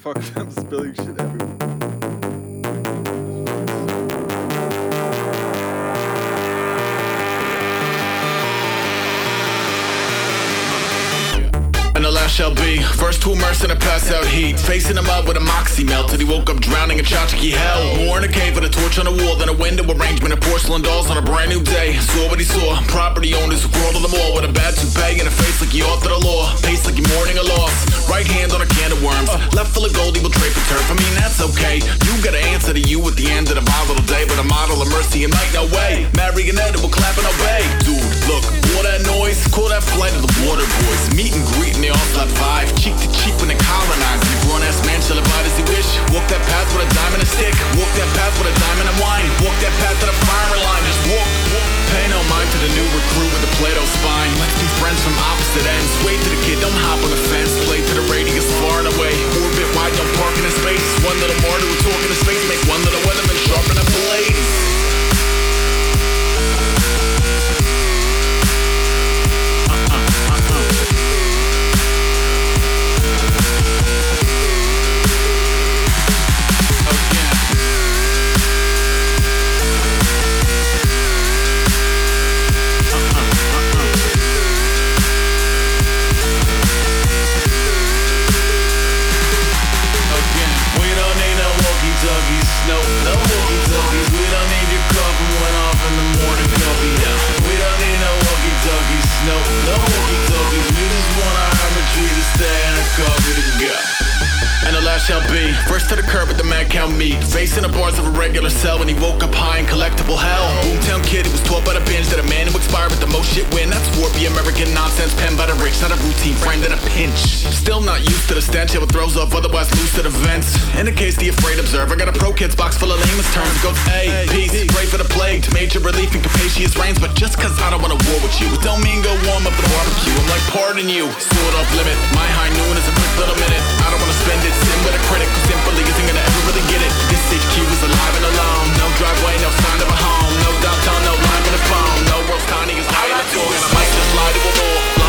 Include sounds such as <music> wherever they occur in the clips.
fuck, I'm <laughs> spilling shit everywhere. Shall be. First to immerse in a pass out heat. Facing him up with a moxie melt Till he woke up drowning in tchotchke hell. More in a cave with a torch on the wall Than a window arrangement of porcelain dolls on a brand new day. Saw what he saw. Property owners who crawled to the mall With a bad toupee and a face like he authored the law. Pace like he mourning a loss. Right hand on a can of worms. Left full of gold he will trade for turf. I mean that's okay. You gotta answer to you at the end of the volatile day But a model of mercy and might no way. Marionette will clap and obey Dude, look, all that noise Call that flight of the water boys. Meet and greet and they all slept five Cheek to cheek when they colonized You grown ass man shall abide as he wish. Walk that path with a diamond and stick. Walk that path with a diamond and wine. Walk that path to the firing line Just walk, walk. Pay no mind to the new recruit with the Plato spine. Let's be friends from opposite ends. Wait to the kid, don't hop on the fence. Play to the radius far and away. Orbit wide, don't park in his space. One little more to a talk be. First to the curb with the mad cow meat. Facing the bars of a regular cell When he woke up high in collectible hell. Boomtown kid, he was taught by the binge That a man who expired with the most shit win. That's warpy American nonsense Penned by the rich, not a routine framed in a pinch. Still not used to the stench It throws off, otherwise loose to the vents In the case the afraid observer Got a pro kids box full of lamest terms. It goes A, peace, pray for the plague. To major relief in capacious rains But just cause I don't wanna war with you Don't mean go warm up the barbecue. I'm like pardon you, sword off limit. My high noon is a quick little minute. I don't wanna spend it, sin with a critic Simply isn't gonna ever really get it. This HQ is alive and alone. No driveway, no sign of a home. No downtown, no line with a phone. No world's tiny is high in the door And I might just lie to a wall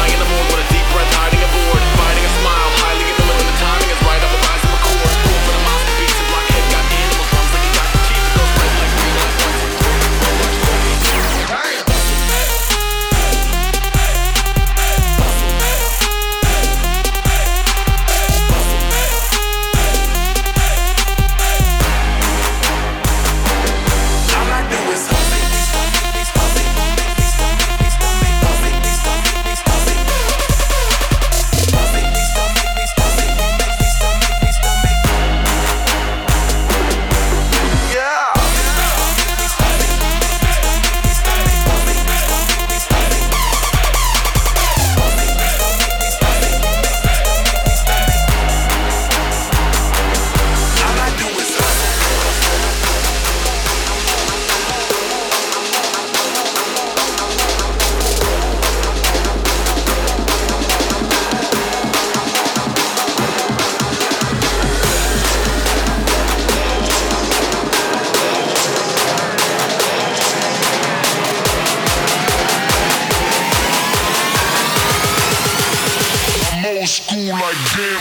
school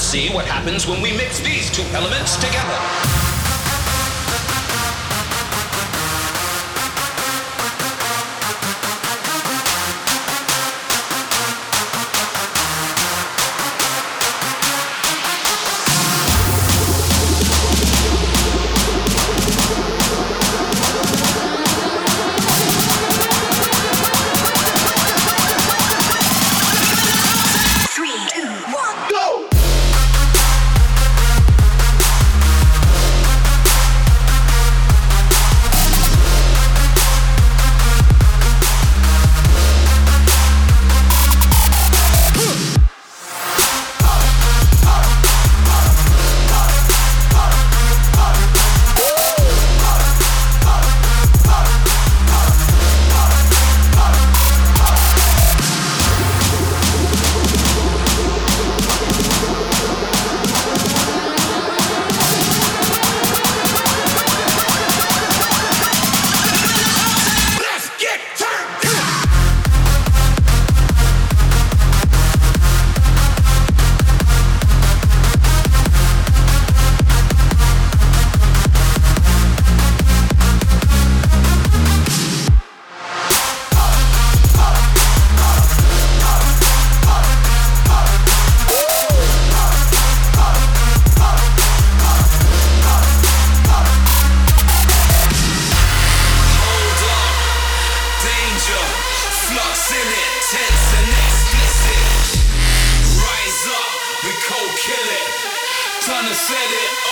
Let's see what happens when we mix these two elements together. trying to set it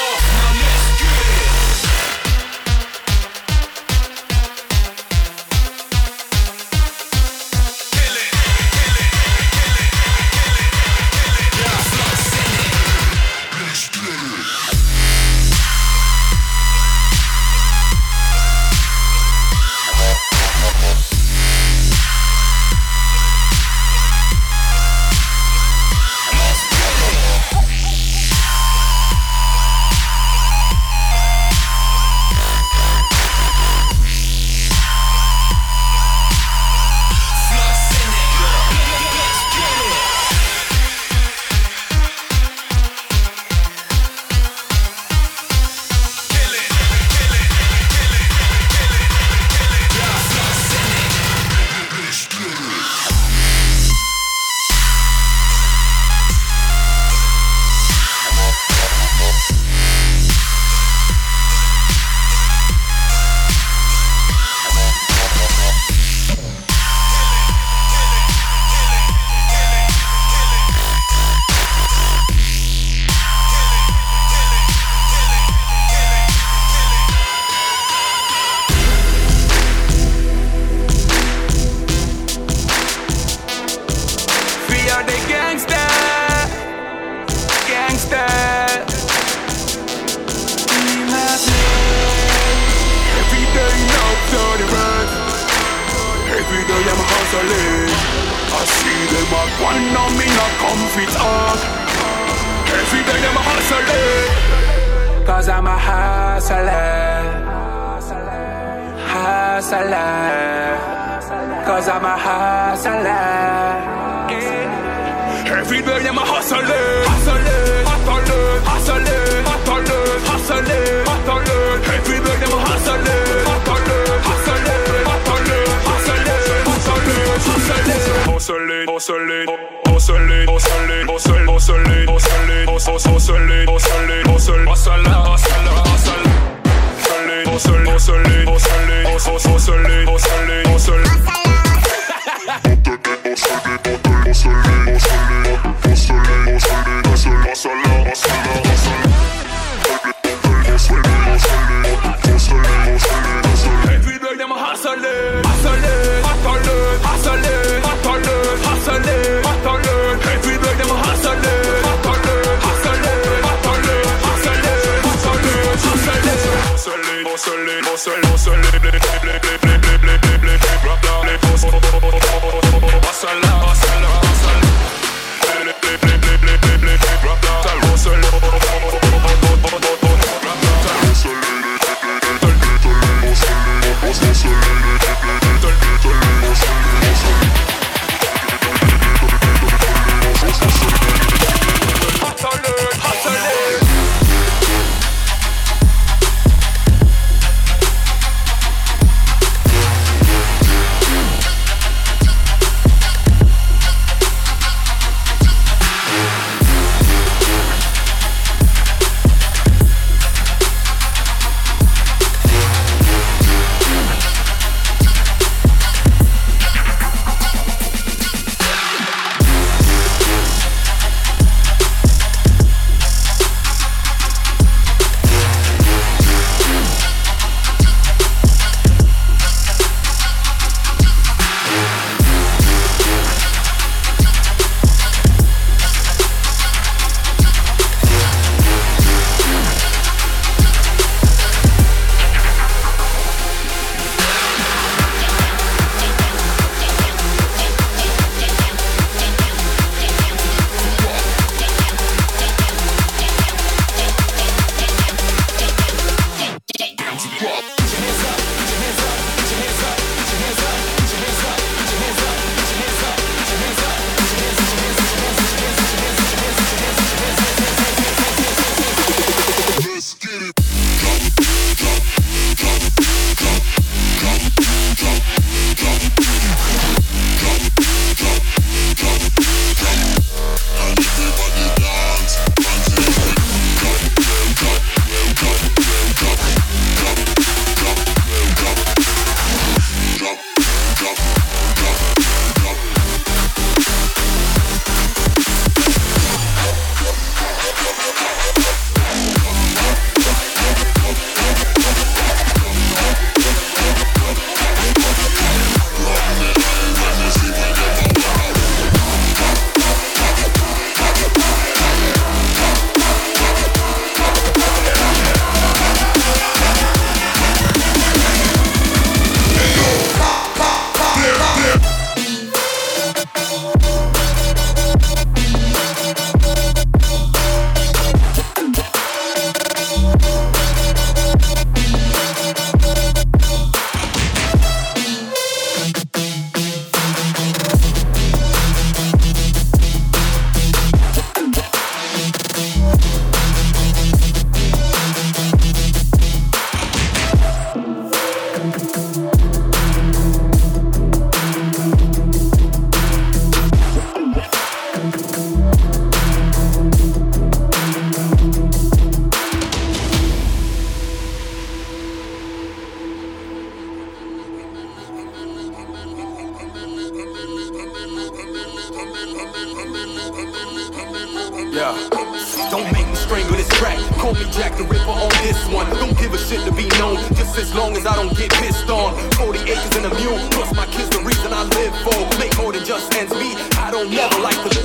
hustler, hustler, cause I'm a hustler. Every day I'm a hustler, hustler, hustler, hustler, hustler, hustler, hustler. Every day I'm a hustler, hustler, hustler. soleil, au soleil, au soleil, Just ends. I don't never like to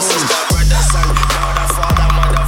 sisters, brothers, and mother, father, mother.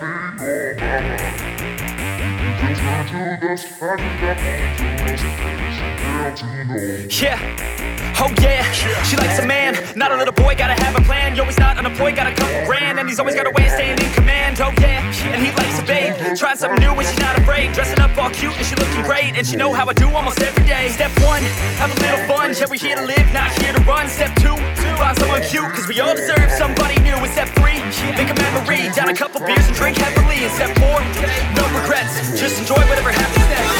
Yeah. Oh yeah, she likes a man, not a little boy. Gotta have a plan. Yo, he's not unemployed, got a couple grand, and he's always got a way of staying in command. Oh yeah, and he likes a babe, trying something new, and she's not afraid. Dressing up all cute, and she looking great, and she know how I do almost every day. Step one, have a little fun. Yeah, we here to live, not here to run. Step two, find someone cute, cause we all deserve somebody new. In step three, make a memory, down a couple beers and drink heavily. In step four, no regrets, just enjoy whatever happens next.